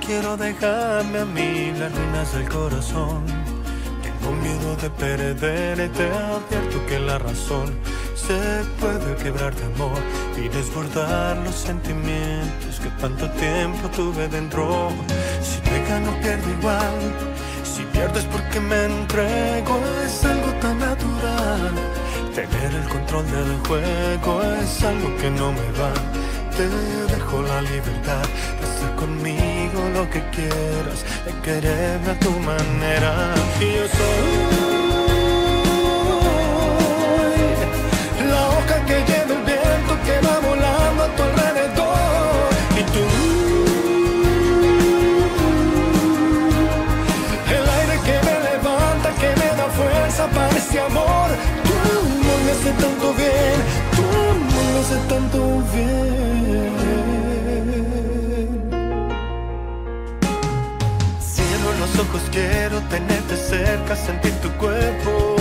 quiero dejarme a mí las ruinas del corazón. Tengo miedo de perder y te advierto que la razón se puede quebrar de amor y desbordar los sentimientos que tanto tiempo tuve dentro. Si me gano, pierdo igual. Si pierdes porque me entrego, es algo tan natural. Tener el control del juego es algo que no me va. Te dejo la libertad de hacer conmigo lo que quieras, de quererme a tu manera. Y yo soy sentir tu cuerpo.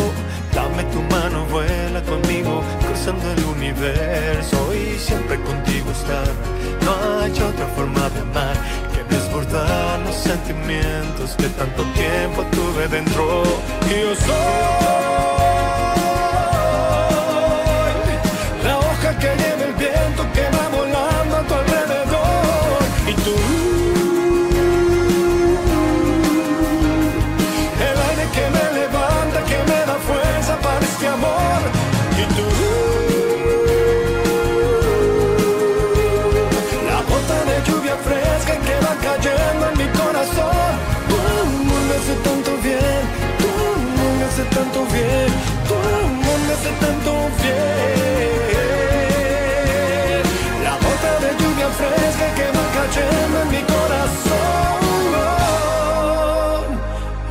Dame tu mano, vuela conmigo, cruzando el universo y siempre contigo estar. No hay otra forma de amar que desbordar los sentimientos que tanto tiempo tuve dentro. Yo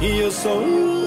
e eu sou